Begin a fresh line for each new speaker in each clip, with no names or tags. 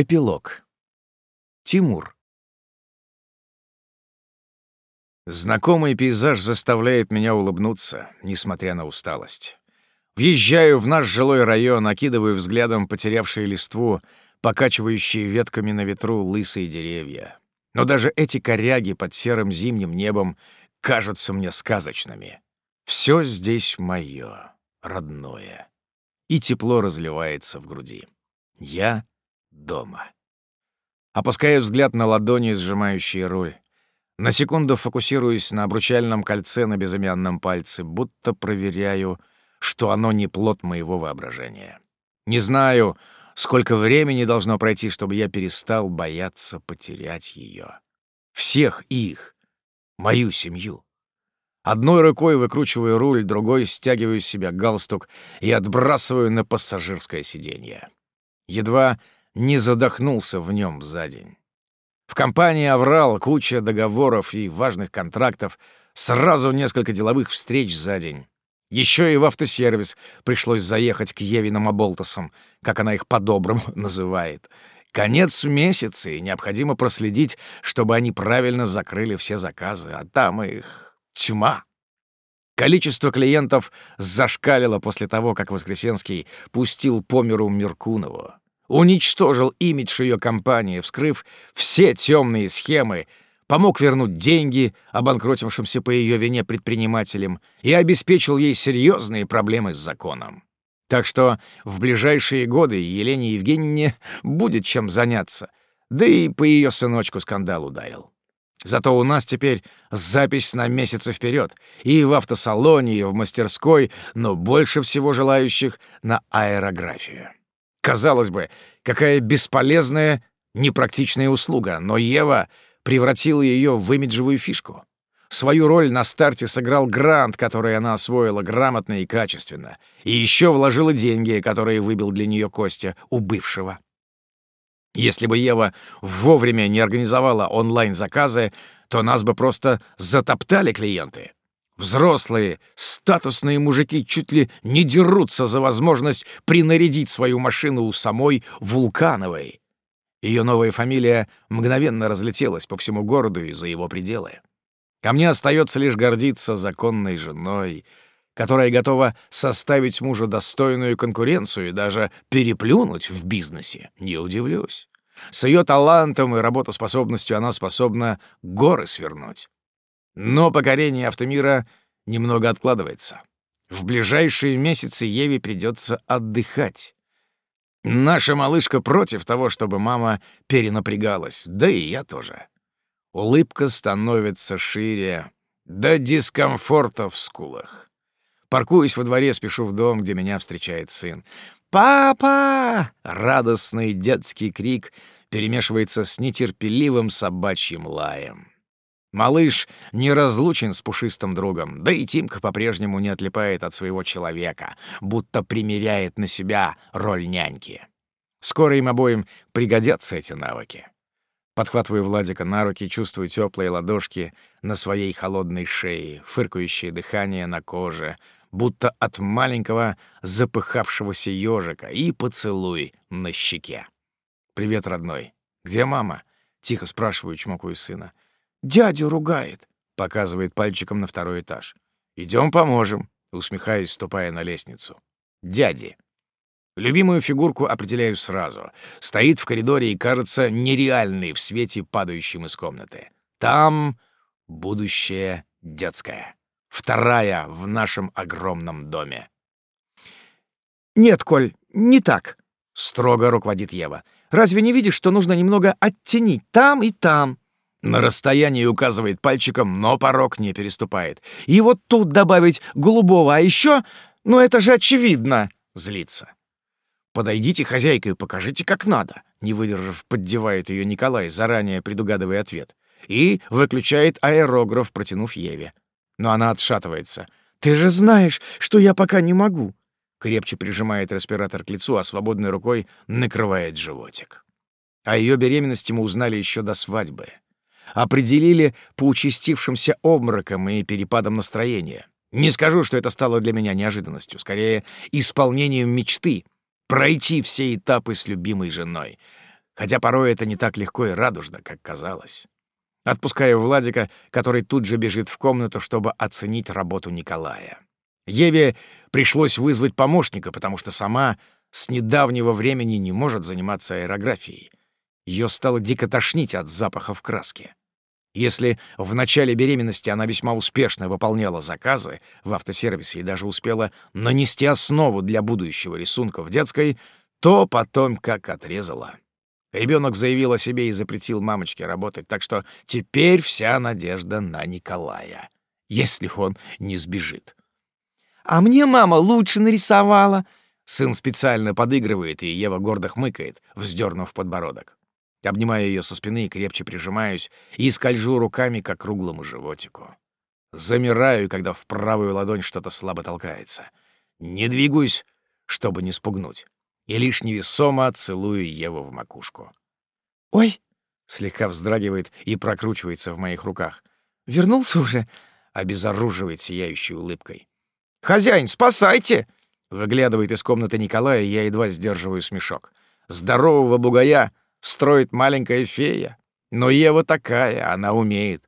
Эпилог. Тимур. Знакомый пейзаж заставляет меня улыбнуться, несмотря на усталость. Въезжаю в наш жилой район, окидываю взглядом потерявшие листву, покачивающие ветками на ветру лысые деревья. Но даже эти коряги под серым зимним небом кажутся мне сказочными. Все здесь мое, родное. И тепло разливается в груди. Я дома. Опускаю взгляд на ладони, сжимающие руль. На секунду фокусируюсь на обручальном кольце на безымянном пальце, будто проверяю, что оно не плод моего воображения. Не знаю, сколько времени должно пройти, чтобы я перестал бояться потерять ее. Всех их, мою семью. Одной рукой выкручиваю руль, другой стягиваю с себя галстук и отбрасываю на пассажирское сиденье. Едва не задохнулся в нем за день. В компании «Аврал» куча договоров и важных контрактов, сразу несколько деловых встреч за день. Еще и в автосервис пришлось заехать к Евиным Аболтусам, как она их по-доброму называет. Конец месяца, и необходимо проследить, чтобы они правильно закрыли все заказы, а там их тьма. Количество клиентов зашкалило после того, как Воскресенский пустил по миру Меркунову. Уничтожил имидж ее компании, вскрыв все темные схемы, помог вернуть деньги обанкротившимся по ее вине предпринимателям и обеспечил ей серьезные проблемы с законом. Так что в ближайшие годы Елене Евгеньевне будет чем заняться, да и по ее сыночку скандал ударил. Зато у нас теперь запись на месяцы вперед, и в автосалоне, и в мастерской, но больше всего желающих на аэрографию. Казалось бы, какая бесполезная, непрактичная услуга, но Ева превратила ее в имиджевую фишку. Свою роль на старте сыграл грант, который она освоила грамотно и качественно, и еще вложила деньги, которые выбил для нее Костя у бывшего. Если бы Ева вовремя не организовала онлайн-заказы, то нас бы просто затоптали клиенты. Взрослые, статусные мужики чуть ли не дерутся за возможность принарядить свою машину у самой Вулкановой. Ее новая фамилия мгновенно разлетелась по всему городу и за его пределы. Ко мне остается лишь гордиться законной женой, которая готова составить мужу достойную конкуренцию и даже переплюнуть в бизнесе. Не удивлюсь. С ее талантом и работоспособностью она способна горы свернуть. Но покорение автомира немного откладывается. В ближайшие месяцы Еве придется отдыхать. Наша малышка против того, чтобы мама перенапрягалась, да и я тоже. Улыбка становится шире, до дискомфорта в скулах. Паркуюсь во дворе, спешу в дом, где меня встречает сын. «Папа!» — радостный детский крик перемешивается с нетерпеливым собачьим лаем. Малыш неразлучен с пушистым другом, да и Тимка по-прежнему не отлипает от своего человека, будто примеряет на себя роль няньки. Скоро им обоим пригодятся эти навыки. Подхватываю Владика на руки, чувствую теплые ладошки на своей холодной шее, фыркающее дыхание на коже, будто от маленького запыхавшегося ежика, и поцелуй на щеке. «Привет, родной. Где мама?» — тихо спрашиваю, чмокаю сына.
«Дядю ругает», —
показывает пальчиком на второй этаж. Идем поможем», — усмехаюсь, ступая на лестницу. «Дяди». Любимую фигурку определяю сразу. Стоит в коридоре и кажется нереальной в свете, падающем из комнаты. Там будущее детское. Вторая в нашем огромном доме.
«Нет, Коль, не так», —
строго руководит Ева.
«Разве не видишь, что нужно немного оттенить там и там?»
На расстоянии указывает пальчиком, но порог не переступает.
«И вот тут добавить голубого, а еще... Ну это же очевидно!» — злится.
«Подойдите, хозяйка, и покажите, как надо», — не выдержав, поддевает ее Николай, заранее предугадывая ответ. И выключает аэрограф, протянув Еве. Но она отшатывается.
«Ты же знаешь, что я пока не могу!»
Крепче прижимает респиратор к лицу, а свободной рукой накрывает животик. О ее беременности мы узнали еще до свадьбы. Определили по участившимся обморокам и перепадам настроения. Не скажу, что это стало для меня неожиданностью, скорее, исполнением мечты — пройти все этапы с любимой женой. хотя порой это не так легко и радужно, как казалось. Отпускаю Владика, который тут же бежит в комнату, чтобы оценить работу Николая. Еве пришлось вызвать помощника, потому что сама с недавнего времени не может заниматься аэрографией. Ее стало дико тошнить от запахов краски. Если в начале беременности она весьма успешно выполняла заказы в автосервисе и даже успела нанести основу для будущего рисунка в детской, то потом как отрезала. Ребенок заявил о себе и запретил мамочке работать, так что теперь вся надежда на Николая, если он не сбежит.
«А мне мама лучше нарисовала!»
Сын специально подыгрывает, и Ева гордо хмыкает, вздернув подбородок. Обнимаю ее со спины и крепче прижимаюсь, и скольжу руками к округлому животику. Замираю, когда в правую ладонь что-то слабо толкается. Не двигаюсь, чтобы не спугнуть, и лишь невесомо целую Еву в макушку.
«Ой!»
— слегка вздрагивает и прокручивается в моих руках.
«Вернулся уже?»
— обезоруживает сияющей улыбкой.
«Хозяин, спасайте!»
Выглядывает из комнаты Николая, я едва сдерживаю смешок. Здорового бугая строит маленькая фея. Но Ева такая, она умеет.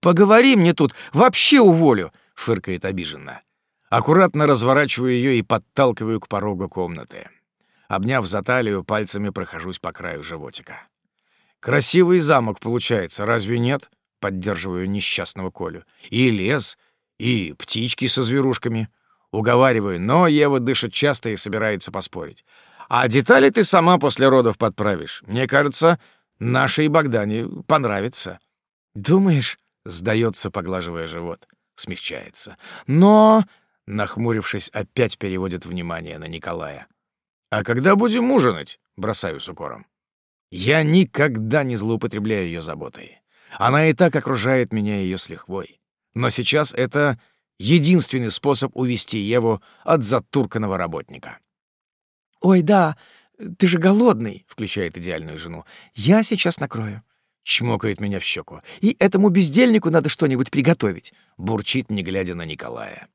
«Поговори мне тут, вообще уволю!»
— фыркает обиженно. Аккуратно разворачиваю ее и подталкиваю к порогу комнаты. Обняв за талию, пальцами прохожусь по краю животика. «Красивый замок получается, разве нет?» — поддерживаю несчастного Колю. «И лес, и птички со зверушками». Уговариваю, но Ева дышит часто и собирается поспорить. А детали ты сама после родов подправишь. Мне кажется, нашей Богдане понравится.
Думаешь?
Сдается, поглаживая живот. Смягчается. Но, нахмурившись, опять переводит внимание на Николая. А когда будем ужинать? Бросаю с укором. Я никогда не злоупотребляю ее заботой. Она и так окружает меня ее с лихвой. Но сейчас это единственный способ увести Еву от затурканного работника.
«Ой, да, ты же голодный», —
включает идеальную жену.
«Я сейчас накрою».
Чмокает меня в щеку.
«И этому бездельнику надо что-нибудь приготовить», —
бурчит, не глядя на Николая.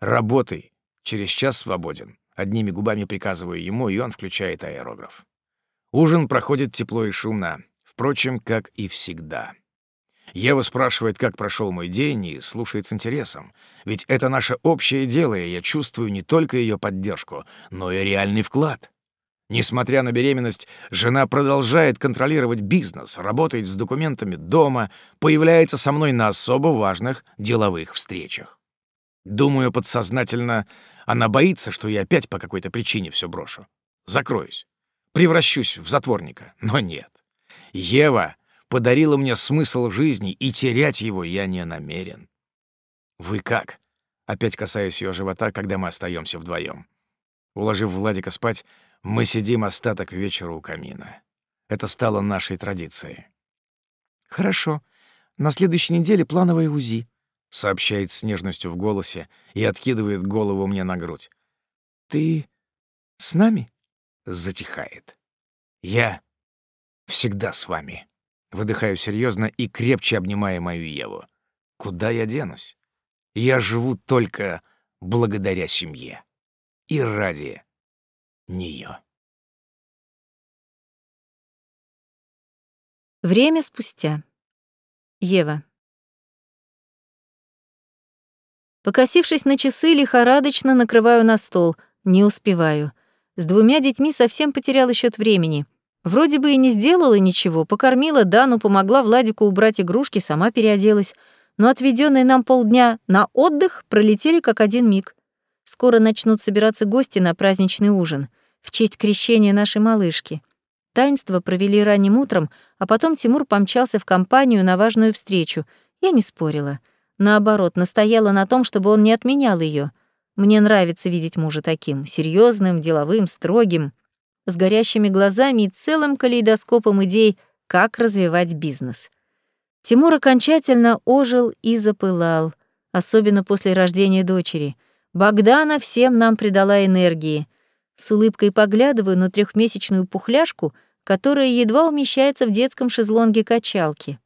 «Работай. Через час свободен». Одними губами приказываю ему, и он включает аэрограф. Ужин проходит тепло и шумно, впрочем, как и всегда. Ева спрашивает, как прошел мой день, и слушает с интересом. Ведь это наше общее дело, и я чувствую не только ее поддержку, но и реальный вклад. Несмотря на беременность, жена продолжает контролировать бизнес, работает с документами дома, появляется со мной на особо важных деловых встречах. Думаю, подсознательно она боится, что я опять по какой-то причине все брошу. Закроюсь. Превращусь в затворника. Но нет. Ева подарила мне смысл жизни, и терять его я не намерен. Вы как? Опять касаюсь ее живота, когда мы остаемся вдвоем. Уложив Владика спать, мы сидим остаток вечера у камина. Это стало нашей традицией.
«Хорошо. На следующей неделе плановое УЗИ», —
сообщает с нежностью в голосе и откидывает голову мне на грудь.
«Ты с нами?»
— затихает. «Я всегда с вами». Выдыхаю серьезно и крепче обнимая мою Еву. Куда я денусь? Я живу только благодаря семье. И ради нее.
Время спустя. Ева. Покосившись на часы, лихорадочно накрываю на стол. Не успеваю. С двумя детьми совсем потеряла счет времени. Вроде бы и не сделала ничего, покормила Дану, помогла Владику убрать игрушки, сама переоделась, но отведенные нам полдня на отдых пролетели как один миг. Скоро начнут собираться гости на праздничный ужин в честь крещения нашей малышки. Таинство провели ранним утром, а потом Тимур помчался в компанию на важную встречу. Я не спорила. Наоборот, настояла на том, чтобы он не отменял ее. Мне нравится видеть мужа таким, серьезным, деловым, строгим с горящими глазами и целым калейдоскопом идей, как развивать бизнес. Тимур окончательно ожил и запылал, особенно после рождения дочери. Богдана всем нам придала энергии. С улыбкой поглядываю на трехмесячную пухляшку, которая едва умещается в детском шезлонге качалки.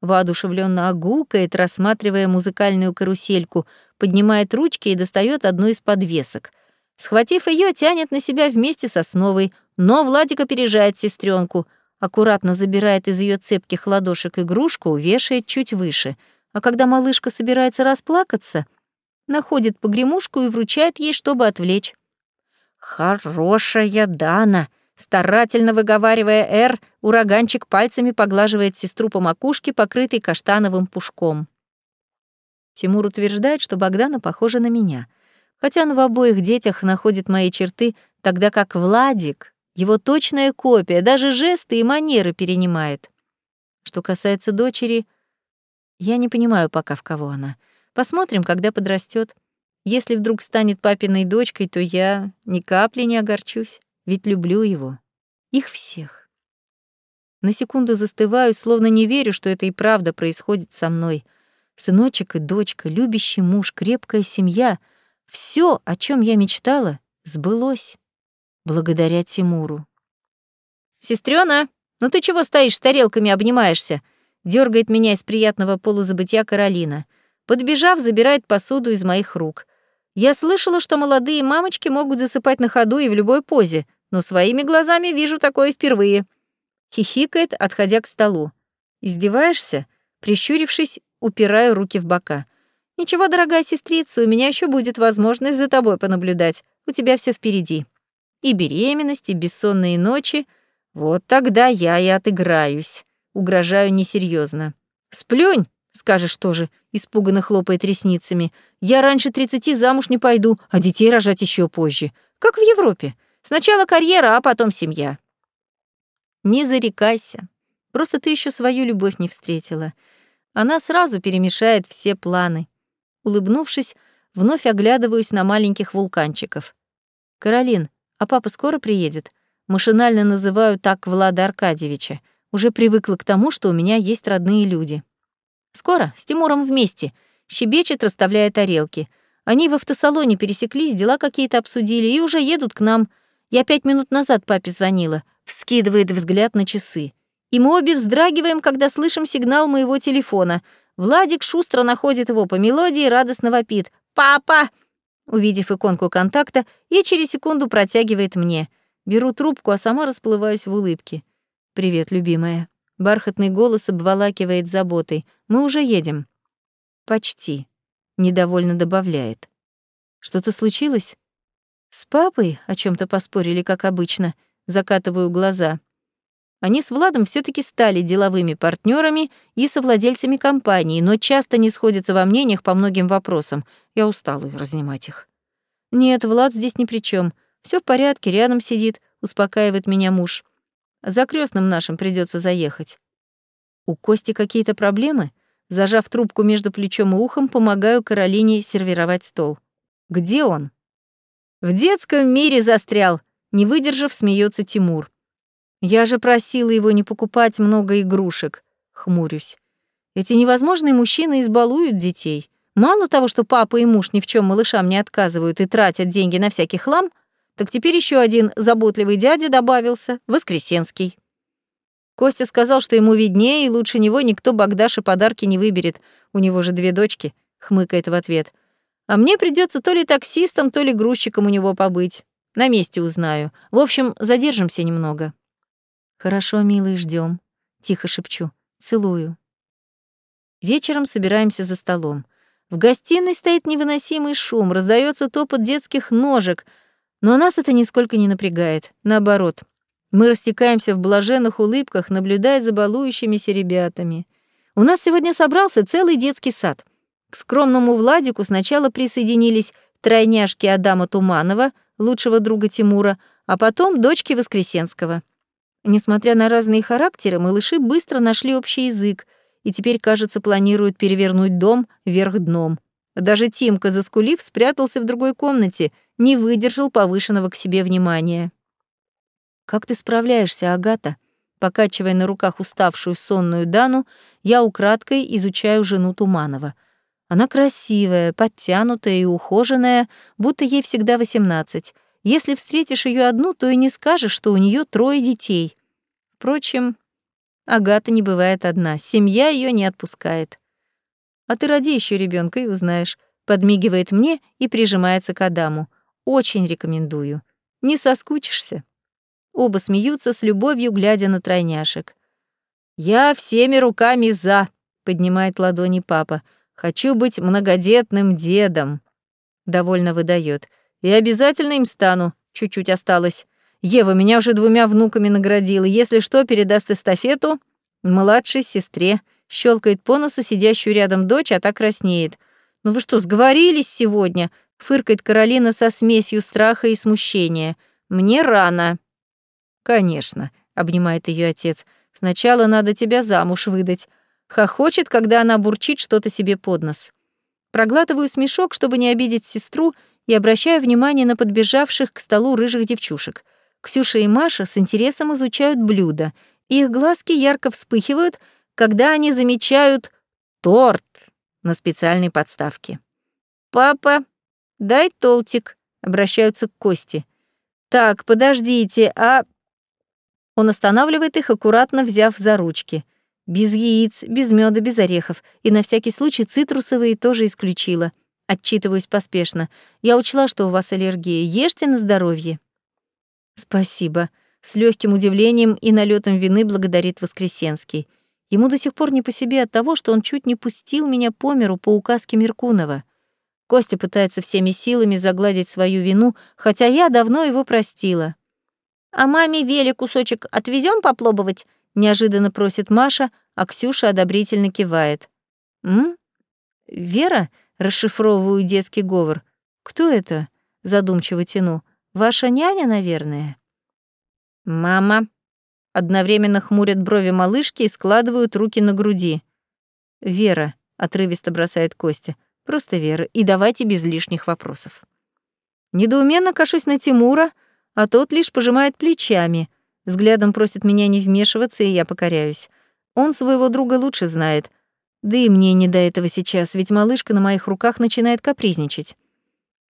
Воодушевленно огукает, рассматривая музыкальную карусельку, поднимает ручки и достает одну из подвесок — Схватив ее, тянет на себя вместе с основой, но Владик опережает сестренку, аккуратно забирает из ее цепких ладошек игрушку, вешает чуть выше, а когда малышка собирается расплакаться, находит погремушку и вручает ей, чтобы отвлечь. «Хорошая Дана!» Старательно выговаривая «Р», ураганчик пальцами поглаживает сестру по макушке, покрытой каштановым пушком. Тимур утверждает, что Богдана похожа на меня, хотя он в обоих детях находит мои черты, тогда как Владик, его точная копия, даже жесты и манеры перенимает. Что касается дочери, я не понимаю пока, в кого она. Посмотрим, когда подрастет. Если вдруг станет папиной дочкой, то я ни капли не огорчусь, ведь люблю его. Их всех. На секунду застываю, словно не верю, что это и правда происходит со мной. Сыночек и дочка, любящий муж, крепкая семья — все, о чем я мечтала, сбылось. Благодаря Тимуру. «Сестрёна, ну ты чего стоишь с тарелками обнимаешься?» Дергает меня из приятного полузабытия Каролина. Подбежав, забирает посуду из моих рук. Я слышала, что молодые мамочки могут засыпать на ходу и в любой позе, но своими глазами вижу такое впервые. Хихикает, отходя к столу. Издеваешься? Прищурившись, упираю руки в бока. Ничего, дорогая сестрица, у меня еще будет возможность за тобой понаблюдать. У тебя все впереди. И беременность, и бессонные ночи. Вот тогда я и отыграюсь. Угрожаю несерьезно. Сплюнь, скажешь тоже, испуганно хлопает ресницами. Я раньше тридцати замуж не пойду, а детей рожать еще позже. Как в Европе. Сначала карьера, а потом семья. Не зарекайся. Просто ты еще свою любовь не встретила. Она сразу перемешает все планы. Улыбнувшись, вновь оглядываюсь на маленьких вулканчиков. «Каролин, а папа скоро приедет?» Машинально называю так Влада Аркадьевича. Уже привыкла к тому, что у меня есть родные люди. Скоро, с Тимуром вместе. Щебечет, расставляя тарелки. Они в автосалоне пересеклись, дела какие-то обсудили и уже едут к нам. Я пять минут назад папе звонила. Вскидывает взгляд на часы. И мы обе вздрагиваем, когда слышим сигнал моего телефона. Владик шустро находит его по мелодии и радостно вопит. «Папа!» Увидев иконку контакта, и через секунду протягивает мне. Беру трубку, а сама расплываюсь в улыбке. «Привет, любимая». Бархатный голос обволакивает заботой. «Мы уже едем». «Почти», — недовольно добавляет. «Что-то случилось?» «С папой о чем то поспорили, как обычно», — закатываю глаза. Они с Владом все таки стали деловыми партнерами и совладельцами компании, но часто не сходятся во мнениях по многим вопросам. Я устала их разнимать их. «Нет, Влад здесь ни при чем. Все в порядке, рядом сидит», — успокаивает меня муж. «За крестным нашим придется заехать». «У Кости какие-то проблемы?» Зажав трубку между плечом и ухом, помогаю Каролине сервировать стол. «Где он?» «В детском мире застрял», — не выдержав, смеется Тимур. Я же просила его не покупать много игрушек. Хмурюсь. Эти невозможные мужчины избалуют детей. Мало того, что папа и муж ни в чем малышам не отказывают и тратят деньги на всякий хлам, так теперь еще один заботливый дядя добавился, Воскресенский. Костя сказал, что ему виднее, и лучше него никто Богдаше подарки не выберет. У него же две дочки, хмыкает в ответ. А мне придется то ли таксистом, то ли грузчиком у него побыть. На месте узнаю. В общем, задержимся немного. «Хорошо, милый, ждем. тихо шепчу. «Целую». Вечером собираемся за столом. В гостиной стоит невыносимый шум, раздается топот детских ножек, но нас это нисколько не напрягает. Наоборот, мы растекаемся в блаженных улыбках, наблюдая за балующимися ребятами. У нас сегодня собрался целый детский сад. К скромному Владику сначала присоединились тройняшки Адама Туманова, лучшего друга Тимура, а потом дочки Воскресенского. Несмотря на разные характеры, малыши быстро нашли общий язык и теперь, кажется, планируют перевернуть дом вверх дном. Даже Тимка, заскулив, спрятался в другой комнате, не выдержал повышенного к себе внимания. «Как ты справляешься, Агата?» Покачивая на руках уставшую сонную Дану, я украдкой изучаю жену Туманова. Она красивая, подтянутая и ухоженная, будто ей всегда восемнадцать. Если встретишь ее одну, то и не скажешь, что у нее трое детей. Впрочем, Агата не бывает одна, семья ее не отпускает. А ты роди еще ребенка и узнаешь. Подмигивает мне и прижимается к Адаму. Очень рекомендую. Не соскучишься. Оба смеются с любовью, глядя на тройняшек. «Я всеми руками за», — поднимает ладони папа. «Хочу быть многодетным дедом», — довольно выдает. «И обязательно им стану, чуть-чуть осталось. Ева меня уже двумя внуками наградила. Если что, передаст эстафету младшей сестре. Щелкает по носу сидящую рядом дочь, а так краснеет. «Ну вы что, сговорились сегодня?» — фыркает Каролина со смесью страха и смущения. «Мне рано». «Конечно», — обнимает ее отец. «Сначала надо тебя замуж выдать». Хохочет, когда она бурчит что-то себе под нос. Проглатываю смешок, чтобы не обидеть сестру, и обращаю внимание на подбежавших к столу рыжих девчушек. Ксюша и Маша с интересом изучают блюдо. Их глазки ярко вспыхивают, когда они замечают торт на специальной подставке. «Папа, дай толтик», — обращаются к Косте. «Так, подождите, а...» Он останавливает их, аккуратно взяв за ручки. Без яиц, без меда, без орехов. И на всякий случай цитрусовые тоже исключила. Отчитываюсь поспешно. Я учла, что у вас аллергия. Ешьте на здоровье. Спасибо. С легким удивлением и налетом вины благодарит Воскресенский. Ему до сих пор не по себе от того, что он чуть не пустил меня по миру по указке Меркунова. Костя пытается всеми силами загладить свою вину, хотя я давно его простила. «А маме Веле кусочек отвезем попробовать?» — неожиданно просит Маша, а Ксюша одобрительно кивает. «М? Вера?» — расшифровываю детский говор. «Кто это?» — задумчиво тяну. «Ваша няня, наверное?» «Мама», Одновременно хмурят брови малышки и складывают руки на груди. «Вера», — отрывисто бросает Костя, — «просто Вера, и давайте без лишних вопросов». Недоуменно кашусь на Тимура, а тот лишь пожимает плечами. Взглядом просит меня не вмешиваться, и я покоряюсь. Он своего друга лучше знает. Да и мне не до этого сейчас, ведь малышка на моих руках начинает капризничать.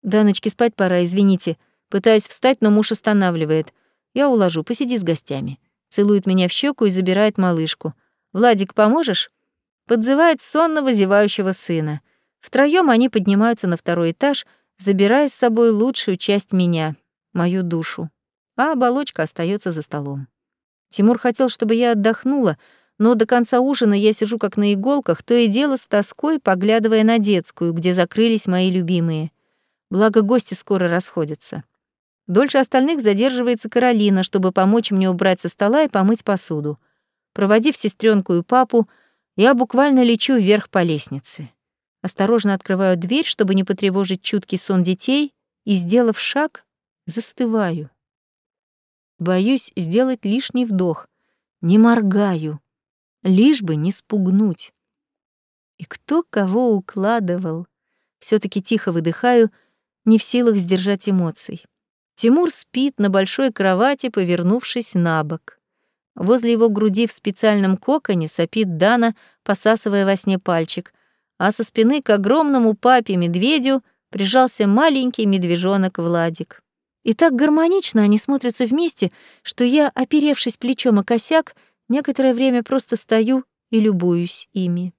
«Даночке спать пора, извините». Пытаюсь встать, но муж останавливает. Я уложу, посиди с гостями целует меня в щеку и забирает малышку. «Владик, поможешь?» Подзывает сонного зевающего сына. Втроём они поднимаются на второй этаж, забирая с собой лучшую часть меня, мою душу. А оболочка остается за столом. Тимур хотел, чтобы я отдохнула, но до конца ужина я сижу как на иголках, то и дело с тоской, поглядывая на детскую, где закрылись мои любимые. Благо гости скоро расходятся. Дольше остальных задерживается Каролина, чтобы помочь мне убрать со стола и помыть посуду. Проводив сестренку и папу, я буквально лечу вверх по лестнице. Осторожно открываю дверь, чтобы не потревожить чуткий сон детей, и, сделав шаг, застываю. Боюсь сделать лишний вдох. Не моргаю, лишь бы не спугнуть. И кто кого укладывал? все таки тихо выдыхаю, не в силах сдержать эмоций. Тимур спит на большой кровати, повернувшись на бок. Возле его груди в специальном коконе сопит Дана, посасывая во сне пальчик, а со спины к огромному папе-медведю прижался маленький медвежонок Владик. И так гармонично они смотрятся вместе, что я, оперевшись плечом о косяк, некоторое время просто стою и любуюсь ими.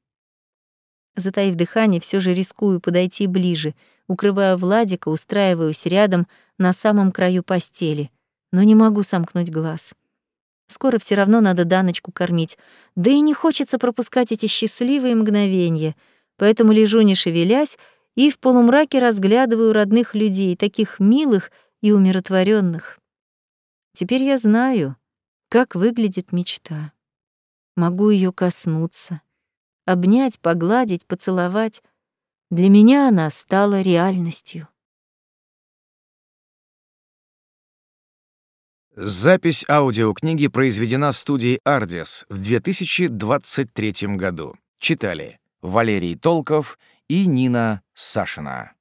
Затаив дыхание, все же рискую подойти ближе, укрываю Владика, устраиваюсь рядом — на самом краю постели, но не могу сомкнуть глаз. Скоро все равно надо Даночку кормить, да и не хочется пропускать эти счастливые мгновения, поэтому лежу не шевелясь и в полумраке разглядываю родных людей, таких милых и умиротворенных. Теперь я знаю, как выглядит мечта. Могу ее коснуться, обнять, погладить, поцеловать. Для меня она стала реальностью.
Запись аудиокниги произведена студией «Ардис» в 2023 году. Читали Валерий Толков и Нина Сашина.